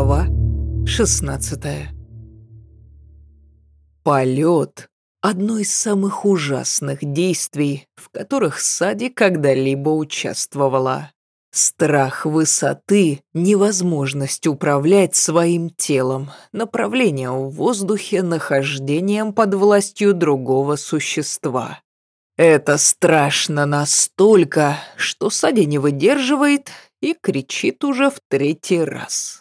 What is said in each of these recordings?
Глава 16 Полет – одно из самых ужасных действий, в которых Сади когда-либо участвовала. Страх высоты, невозможность управлять своим телом, направлением в воздухе, нахождением под властью другого существа. Это страшно настолько, что Сади не выдерживает и кричит уже в третий раз.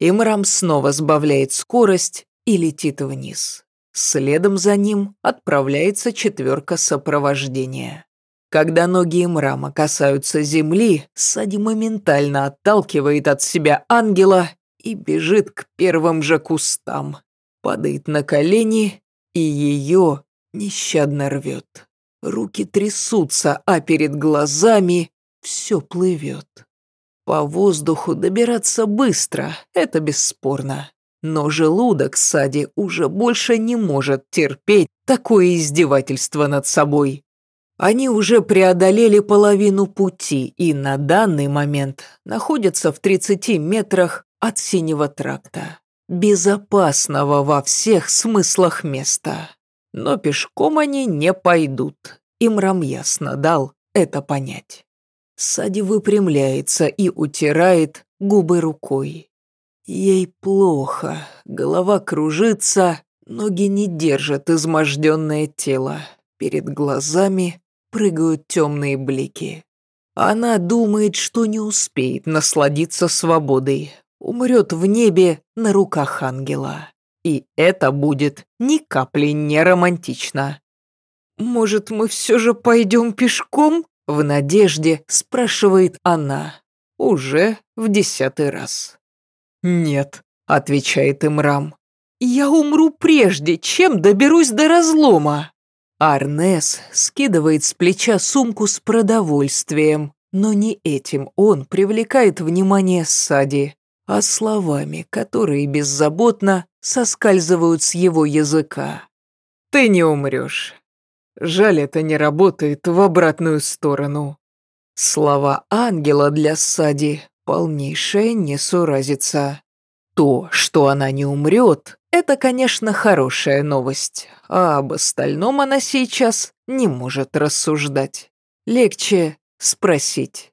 Имрам снова сбавляет скорость и летит вниз. Следом за ним отправляется четверка сопровождения. Когда ноги Имрама касаются земли, Сади моментально отталкивает от себя ангела и бежит к первым же кустам. Падает на колени и ее нещадно рвет. Руки трясутся, а перед глазами все плывет. По воздуху добираться быстро, это бесспорно. Но желудок Сади уже больше не может терпеть такое издевательство над собой. Они уже преодолели половину пути и на данный момент находятся в 30 метрах от синего тракта. Безопасного во всех смыслах места. Но пешком они не пойдут. Им ясно дал это понять. Сади выпрямляется и утирает губы рукой. Ей плохо, голова кружится, ноги не держат изможденное тело. Перед глазами прыгают темные блики. Она думает, что не успеет насладиться свободой, умрет в небе на руках ангела. И это будет ни капли не романтично. «Может, мы все же пойдем пешком?» В надежде спрашивает она. Уже в десятый раз. «Нет», — отвечает Имрам. «Я умру прежде, чем доберусь до разлома». Арнес скидывает с плеча сумку с продовольствием, но не этим он привлекает внимание Сади, а словами, которые беззаботно соскальзывают с его языка. «Ты не умрешь. Жаль, это не работает в обратную сторону. Слова ангела для Сади – полнейшая несуразица. То, что она не умрет, это, конечно, хорошая новость, а об остальном она сейчас не может рассуждать. Легче спросить.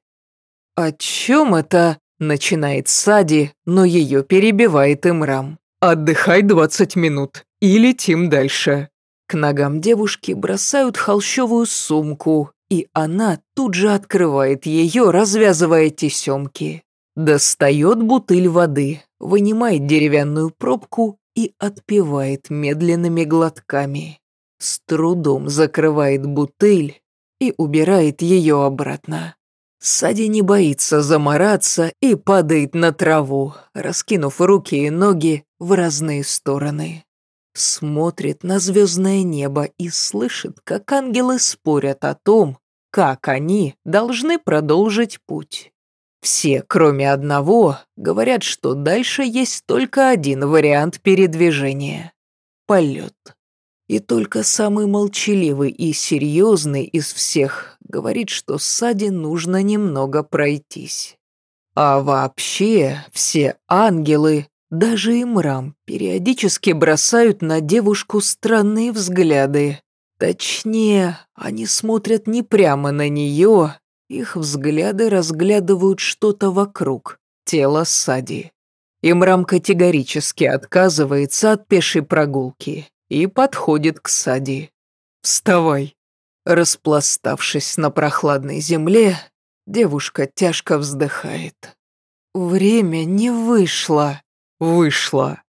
«О чем это?» – начинает Сади, но ее перебивает Имрам. «Отдыхай двадцать минут и летим дальше». К ногам девушки бросают холщовую сумку, и она тут же открывает ее, развязывая тесемки. Достает бутыль воды, вынимает деревянную пробку и отпивает медленными глотками. С трудом закрывает бутыль и убирает ее обратно. Сади не боится замораться и падает на траву, раскинув руки и ноги в разные стороны смотрит на звездное небо и слышит, как ангелы спорят о том, как они должны продолжить путь. Все, кроме одного, говорят, что дальше есть только один вариант передвижения — полет. И только самый молчаливый и серьезный из всех говорит, что Саде нужно немного пройтись. А вообще все ангелы даже Имрам периодически бросают на девушку странные взгляды. Точнее, они смотрят не прямо на нее, их взгляды разглядывают что-то вокруг, тело Сади. Имрам категорически отказывается от пешей прогулки и подходит к Сади. «Вставай!» Распластавшись на прохладной земле, девушка тяжко вздыхает. «Время не вышло!» Вышло.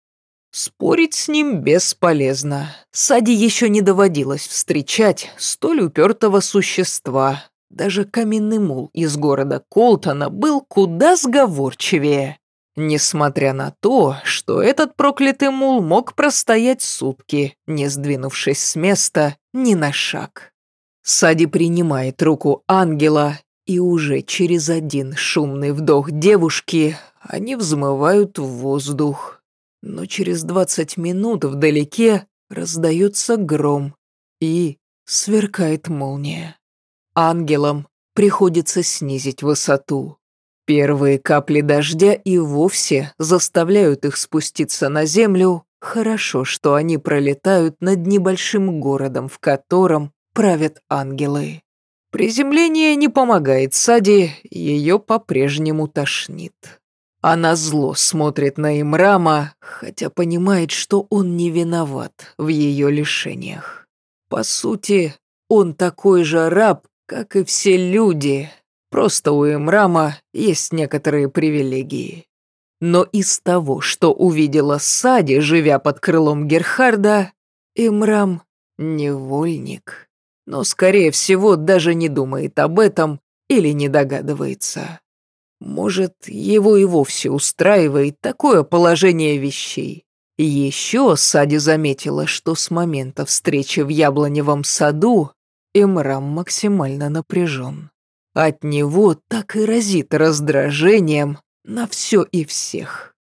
Спорить с ним бесполезно. Сади еще не доводилось встречать столь упертого существа. Даже каменный мул из города Колтона был куда сговорчивее. Несмотря на то, что этот проклятый мул мог простоять сутки, не сдвинувшись с места ни на шаг. Сади принимает руку ангела, и уже через один шумный вдох девушки они взмывают в воздух. Но через двадцать минут вдалеке раздается гром и сверкает молния. Ангелам приходится снизить высоту. Первые капли дождя и вовсе заставляют их спуститься на землю. Хорошо, что они пролетают над небольшим городом, в котором правят ангелы. Приземление не помогает Сади, ее по-прежнему тошнит. Она зло смотрит на Имрама, хотя понимает, что он не виноват в ее лишениях. По сути, он такой же раб, как и все люди, просто у Имрама есть некоторые привилегии. Но из того, что увидела Сади, живя под крылом Герхарда, Имрам — невольник. Но, скорее всего, даже не думает об этом или не догадывается. Может, его и вовсе устраивает такое положение вещей. Еще Сади заметила, что с момента встречи в яблоневом саду Эмрам максимально напряжен. От него так и разит раздражением на все и всех.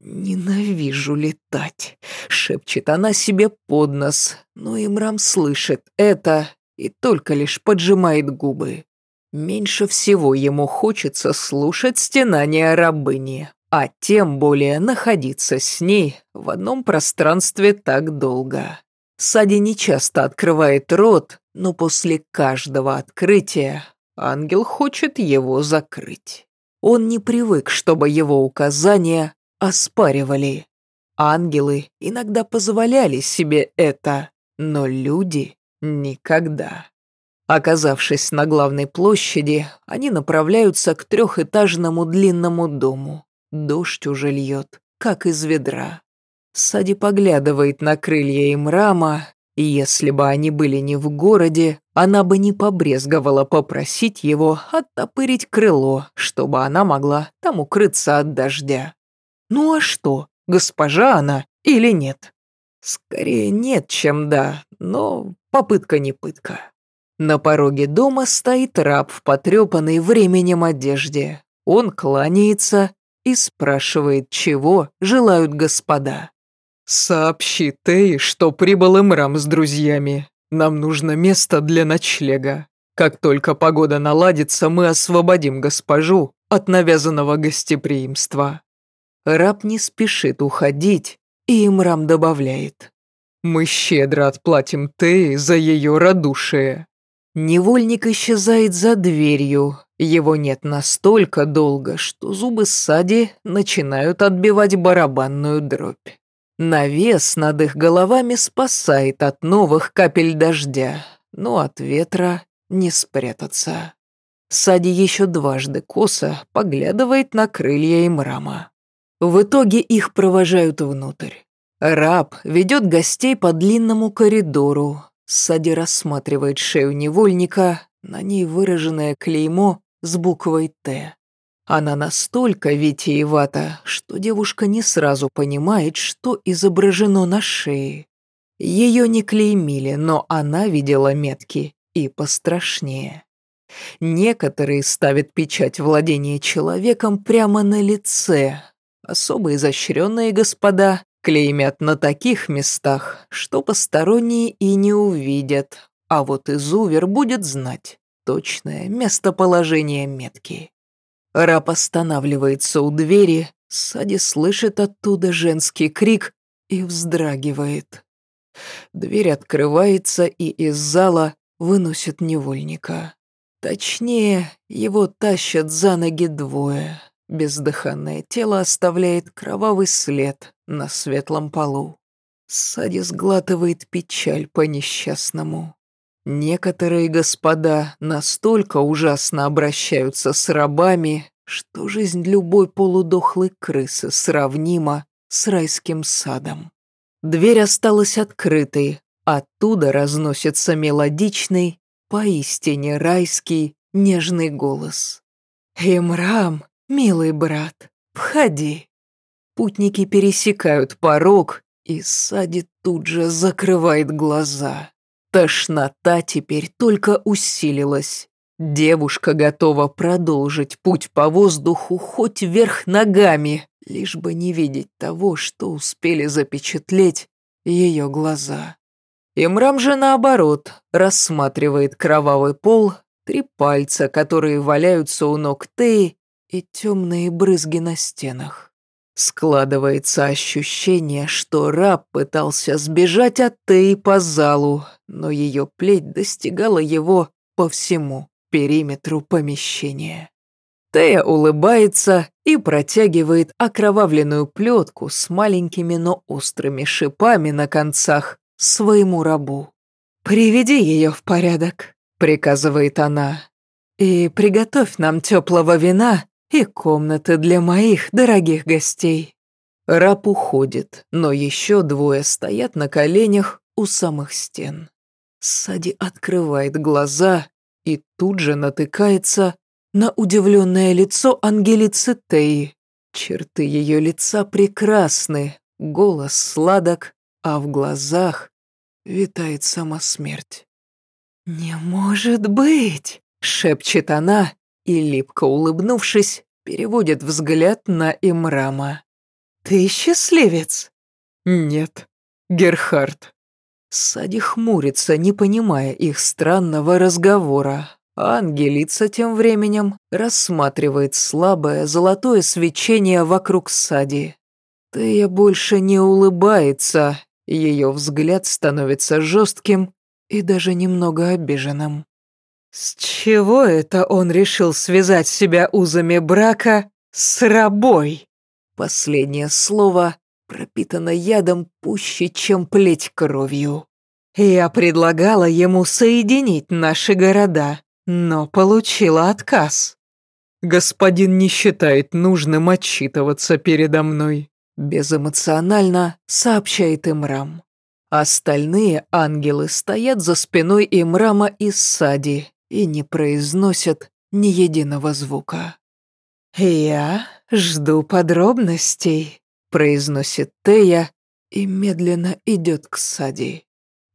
«Ненавижу летать», — шепчет она себе под нос, но Имрам слышит это и только лишь поджимает губы. Меньше всего ему хочется слушать стенания рабыни, а тем более находиться с ней в одном пространстве так долго. Сади нечасто открывает рот, но после каждого открытия ангел хочет его закрыть. Он не привык, чтобы его указания оспаривали. Ангелы иногда позволяли себе это, но люди никогда. Оказавшись на главной площади, они направляются к трехэтажному длинному дому. Дождь уже льет, как из ведра. Сади поглядывает на крылья Имрама, и если бы они были не в городе, она бы не побрезговала попросить его оттопырить крыло, чтобы она могла там укрыться от дождя. Ну а что, госпожа она или нет? Скорее нет, чем да, но попытка не пытка. На пороге дома стоит раб в потрепанной временем одежде. Он кланяется и спрашивает, чего желают господа. «Сообщи Тей, что прибыл Имрам с друзьями. Нам нужно место для ночлега. Как только погода наладится, мы освободим госпожу от навязанного гостеприимства». Раб не спешит уходить, и Имрам добавляет. «Мы щедро отплатим Тей за ее радушие». Невольник исчезает за дверью. Его нет настолько долго, что зубы Сади начинают отбивать барабанную дробь. Навес над их головами спасает от новых капель дождя, но от ветра не спрятаться. Сади еще дважды косо поглядывает на крылья и мрама. В итоге их провожают внутрь. Раб ведет гостей по длинному коридору, Сади рассматривает шею невольника, на ней выраженное клеймо с буквой «Т». Она настолько витиевата, что девушка не сразу понимает, что изображено на шее. Ее не клеймили, но она видела метки и пострашнее. Некоторые ставят печать владения человеком прямо на лице. Особо изощренные господа Клеймят на таких местах, что посторонние и не увидят, а вот изувер будет знать точное местоположение метки. Раб останавливается у двери, Сади слышит оттуда женский крик и вздрагивает. Дверь открывается, и из зала выносят невольника. Точнее, его тащат за ноги двое. Бездыханное тело оставляет кровавый след на светлом полу. Сади сглатывает печаль по несчастному. Некоторые господа настолько ужасно обращаются с рабами, что жизнь любой полудохлой крысы сравнима с райским садом. Дверь осталась открытой, оттуда разносится мелодичный, поистине райский, нежный голос. «Эмрам, «Милый брат, входи». Путники пересекают порог, и Сади тут же закрывает глаза. Тошнота теперь только усилилась. Девушка готова продолжить путь по воздуху хоть вверх ногами, лишь бы не видеть того, что успели запечатлеть ее глаза. Имрам же наоборот рассматривает кровавый пол, три пальца, которые валяются у ног Теи, и темные брызги на стенах. Складывается ощущение, что раб пытался сбежать от Теи по залу, но ее плеть достигала его по всему периметру помещения. Тея улыбается и протягивает окровавленную плетку с маленькими, но острыми шипами на концах своему рабу. «Приведи ее в порядок», — приказывает она. «И приготовь нам теплого вина и комнаты для моих дорогих гостей». Раб уходит, но еще двое стоят на коленях у самых стен. Сади открывает глаза и тут же натыкается на удивленное лицо Ангелицы Теи. Черты ее лица прекрасны, голос сладок, а в глазах витает сама смерть. «Не может быть!» — шепчет она и, липко улыбнувшись, переводит взгляд на Имрама. «Ты счастливец?» «Нет, Герхард». Сади хмурится, не понимая их странного разговора. Ангелица тем временем рассматривает слабое золотое свечение вокруг Сади. Тея больше не улыбается, ее взгляд становится жестким и даже немного обиженным. С чего это он решил связать себя узами брака с рабой? Последнее слово пропитано ядом пуще, чем плеть кровью. Я предлагала ему соединить наши города, но получила отказ. Господин не считает нужным отчитываться передо мной. Безэмоционально сообщает Имрам. Остальные ангелы стоят за спиной Имрама и Сади и не произносят ни единого звука. «Я жду подробностей», — произносит Тея и медленно идет к Сади.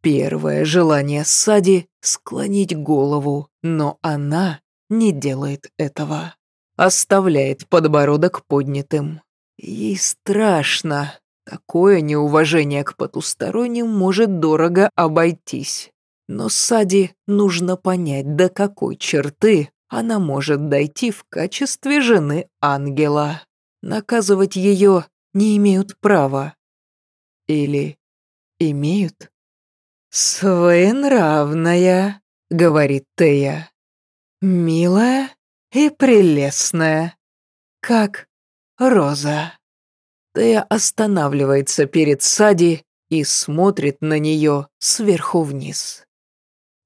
Первое желание Сади — склонить голову, но она не делает этого. Оставляет подбородок поднятым. Ей страшно. Такое неуважение к потусторонним может дорого обойтись. Но Сади нужно понять, до какой черты она может дойти в качестве жены ангела. Наказывать ее не имеют права. Или имеют? «Своенравная», — говорит Тея. «Милая и прелестная, как роза». Тея останавливается перед Сади и смотрит на нее сверху вниз.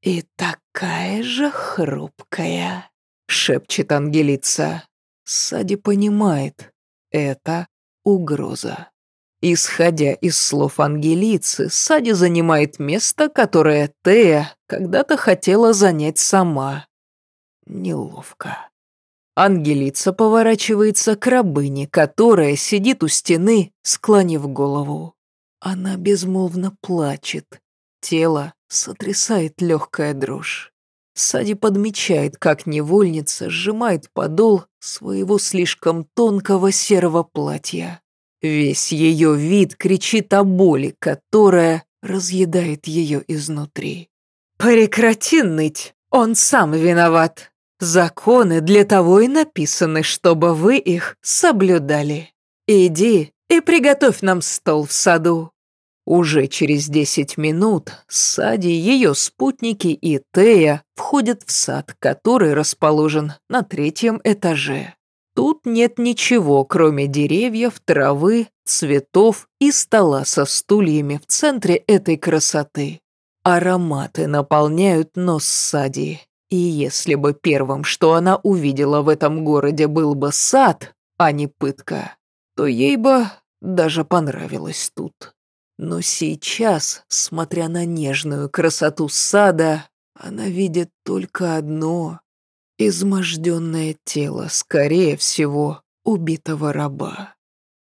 «И такая же хрупкая», — шепчет Ангелица. Сади понимает, это угроза. Исходя из слов Ангелицы, Сади занимает место, которое Тея когда-то хотела занять сама. Неловко. Ангелица поворачивается к рабыне, которая сидит у стены, склонив голову. Она безмолвно плачет. Тело сотрясает легкая дрожь. Сади подмечает, как невольница сжимает подол своего слишком тонкого серого платья. Весь ее вид кричит о боли, которая разъедает ее изнутри. «Прекрати ныть, он сам виноват. Законы для того и написаны, чтобы вы их соблюдали. Иди и приготовь нам стол в саду». Уже через десять минут Сади, ее спутники и Тея входят в сад, который расположен на третьем этаже. Тут нет ничего, кроме деревьев, травы, цветов и стола со стульями в центре этой красоты. Ароматы наполняют нос Сади. И если бы первым, что она увидела в этом городе, был бы сад, а не пытка, то ей бы даже понравилось тут. Но сейчас, смотря на нежную красоту сада, она видит только одно изможденное тело, скорее всего, убитого раба.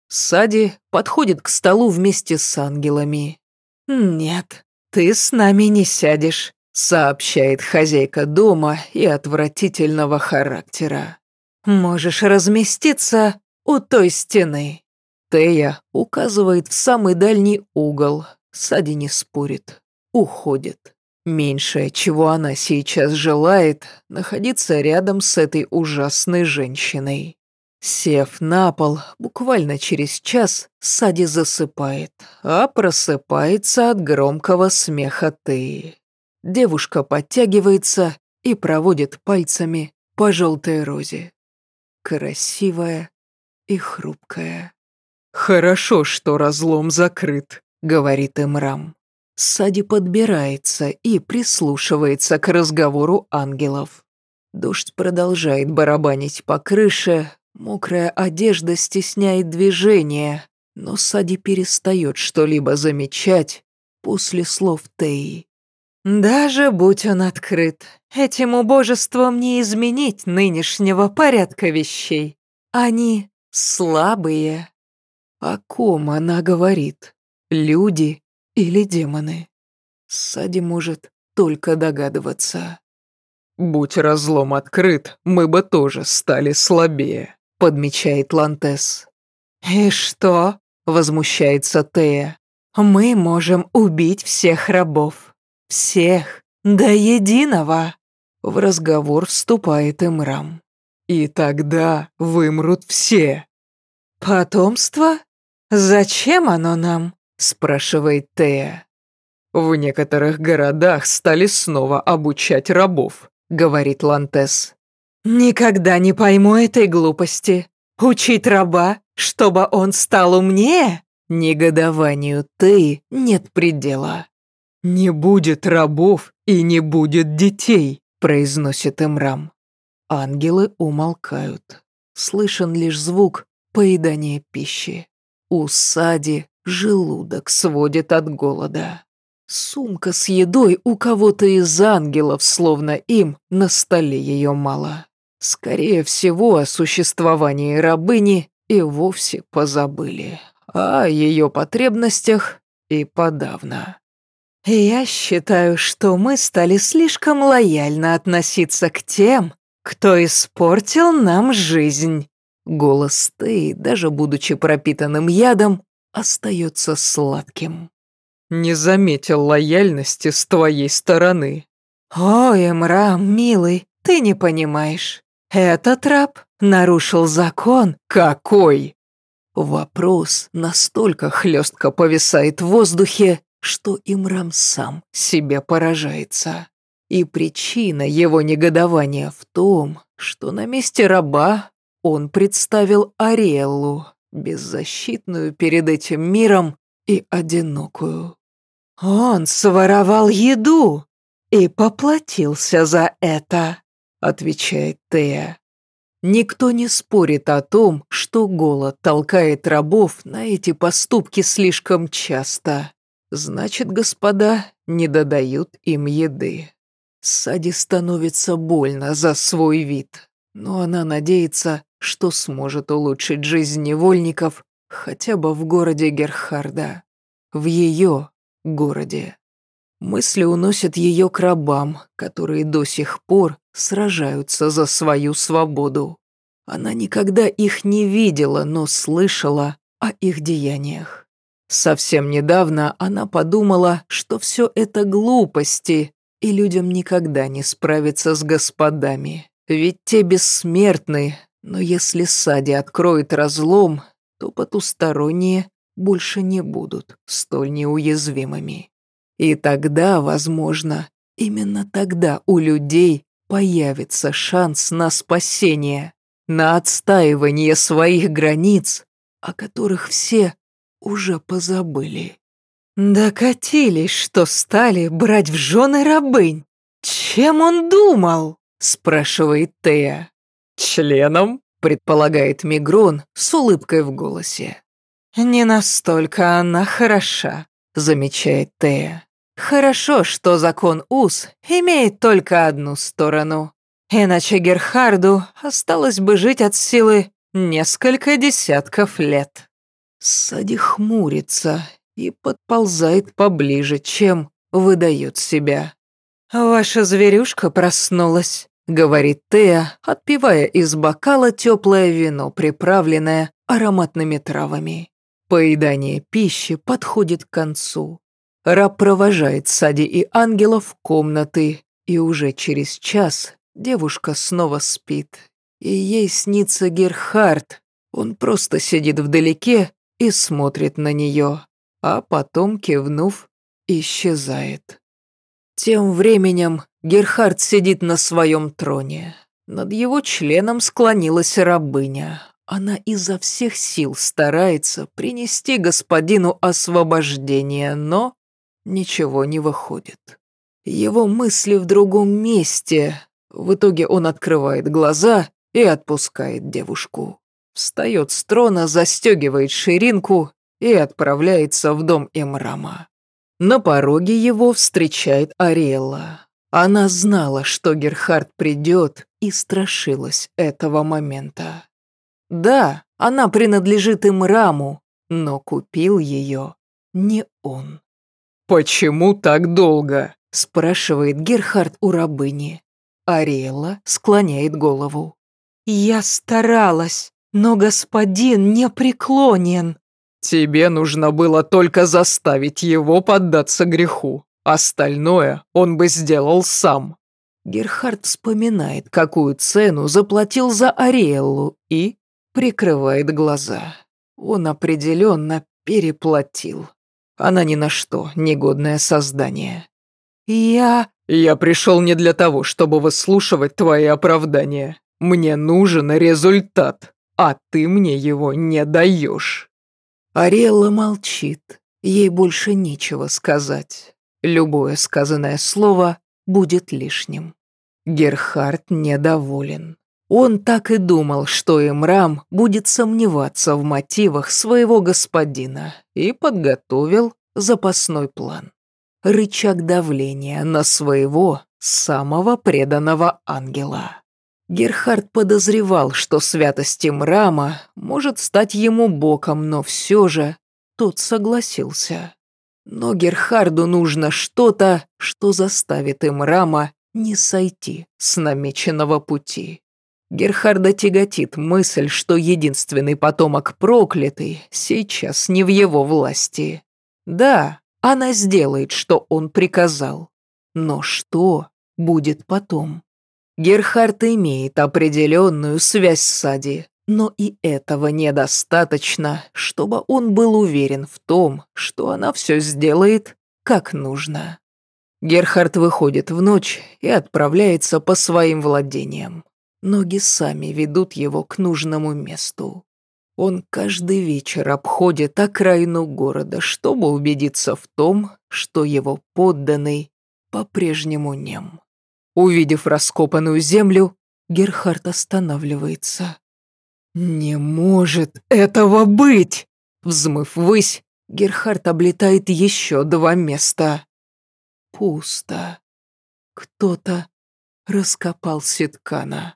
Сади подходит к столу вместе с ангелами. «Нет, ты с нами не сядешь», — сообщает хозяйка дома и отвратительного характера. «Можешь разместиться у той стены». Тея указывает в самый дальний угол. Сади не спорит, уходит. Меньшее, чего она сейчас желает, находиться рядом с этой ужасной женщиной. Сев на пол, буквально через час Сади засыпает, а просыпается от громкого смеха Теи. Девушка подтягивается и проводит пальцами по желтой розе. Красивая и хрупкая. «Хорошо, что разлом закрыт», — говорит Имрам. Сади подбирается и прислушивается к разговору ангелов. Дождь продолжает барабанить по крыше, мокрая одежда стесняет движение, но Сади перестает что-либо замечать после слов Теи. «Даже будь он открыт, этим убожеством не изменить нынешнего порядка вещей. Они слабые». О ком она говорит? Люди или демоны? Сади может только догадываться. «Будь разлом открыт, мы бы тоже стали слабее», — подмечает Лантес. «И что?» — возмущается Тея. «Мы можем убить всех рабов. Всех, до единого!» В разговор вступает Имрам. «И тогда вымрут все». «Потомство? Зачем оно нам?» спрашивает Тея. В некоторых городах стали снова обучать рабов, говорит Лантес. Никогда не пойму этой глупости. Учить раба, чтобы он стал умнее? Негодованию Теи нет предела. «Не будет рабов и не будет детей», — произносит Имрам. Ангелы умолкают. Слышен лишь звук поедания пищи. У Сади Желудок сводит от голода. Сумка с едой у кого-то из ангелов, словно им на столе ее мало. Скорее всего, о существовании рабыни и вовсе позабыли, а о ее потребностях и подавно. Я считаю, что мы стали слишком лояльно относиться к тем, кто испортил нам жизнь. Голос Тей, даже будучи пропитанным ядом, остается сладким. «Не заметил лояльности с твоей стороны». «Ой, Мрам, милый, ты не понимаешь. Этот раб нарушил закон». «Какой?» Вопрос настолько хлестко повисает в воздухе, что Имрам сам себе поражается. И причина его негодования в том, что на месте раба он представил Ариэллу, беззащитную перед этим миром и одинокую. «Он своровал еду и поплатился за это», — отвечает Тея. Никто не спорит о том, что голод толкает рабов на эти поступки слишком часто. Значит, господа не додают им еды. Сади становится больно за свой вид, но она надеется, что сможет улучшить жизнь невольников хотя бы в городе Герхарда. В ее городе. Мысли уносят ее к рабам, которые до сих пор сражаются за свою свободу. Она никогда их не видела, но слышала о их деяниях. Совсем недавно она подумала, что все это глупости, и людям никогда не справиться с господами. Ведь те бессмертны, но если Сади откроет разлом, то потусторонние больше не будут столь неуязвимыми. И тогда, возможно, именно тогда у людей появится шанс на спасение, на отстаивание своих границ, о которых все уже позабыли. «Докатились, что стали брать в жены рабынь. Чем он думал?» – спрашивает Тея. «Членом?» — предполагает Мигрон с улыбкой в голосе. «Не настолько она хороша», — замечает Тея. «Хорошо, что закон УС имеет только одну сторону. Иначе Герхарду осталось бы жить от силы несколько десятков лет». Сади хмурится и подползает поближе, чем выдает себя. «Ваша зверюшка проснулась», — говорит Тея, отпивая из бокала теплое вино, приправленное ароматными травами. Поедание пищи подходит к концу. Раб провожает Сади и ангелов в комнаты, и уже через час девушка снова спит И ей снится Герхард. Он просто сидит вдалеке и смотрит на нее, а потом, кивнув, исчезает. Тем временем Герхард сидит на своем троне. Над его членом склонилась рабыня. Она изо всех сил старается принести господину освобождение, но ничего не выходит. Его мысли в другом месте. В итоге он открывает глаза и отпускает девушку. Встает с трона, застегивает ширинку и отправляется в дом Эмрама. На пороге его встречает Ариэлла. Она знала, что Герхард придет, и страшилась этого момента. Да, она принадлежит Имраму, но купил ее не он. «Почему так долго?» – спрашивает Герхард у рабыни. Ариэла склоняет голову. «Я старалась, но господин не преклонен». Тебе нужно было только заставить его поддаться греху. Остальное он бы сделал сам. Герхард вспоминает, какую цену заплатил за Ариэллу и прикрывает глаза. Он определенно переплатил. Она ни на что негодное создание. «Я...» «Я пришел не для того, чтобы выслушивать твои оправдания. Мне нужен результат, а ты мне его не даешь». Ариэлла молчит. Ей больше нечего сказать. Любое сказанное слово будет лишним. Герхард недоволен. Он так и думал, что Имрам будет сомневаться в мотивах своего господина и подготовил запасной план. Рычаг давления на своего самого преданного ангела. Герхард подозревал, что святость Имрама может стать ему боком, но все же тот согласился. Но Герхарду нужно что-то, что заставит Имрама не сойти с намеченного пути. Герхарда тяготит мысль, что единственный потомок проклятый сейчас не в его власти. Да, она сделает, что он приказал. Но что будет потом? Герхард имеет определенную связь с Сади, но и этого недостаточно, чтобы он был уверен в том, что она все сделает как нужно. Герхард выходит в ночь и отправляется по своим владениям. Ноги сами ведут его к нужному месту. Он каждый вечер обходит окраину города, чтобы убедиться в том, что его подданный по-прежнему нем. Увидев раскопанную землю, Герхард останавливается. «Не может этого быть!» Взмыв ввысь, Герхард облетает еще два места. Пусто. Кто-то раскопал Ситкана.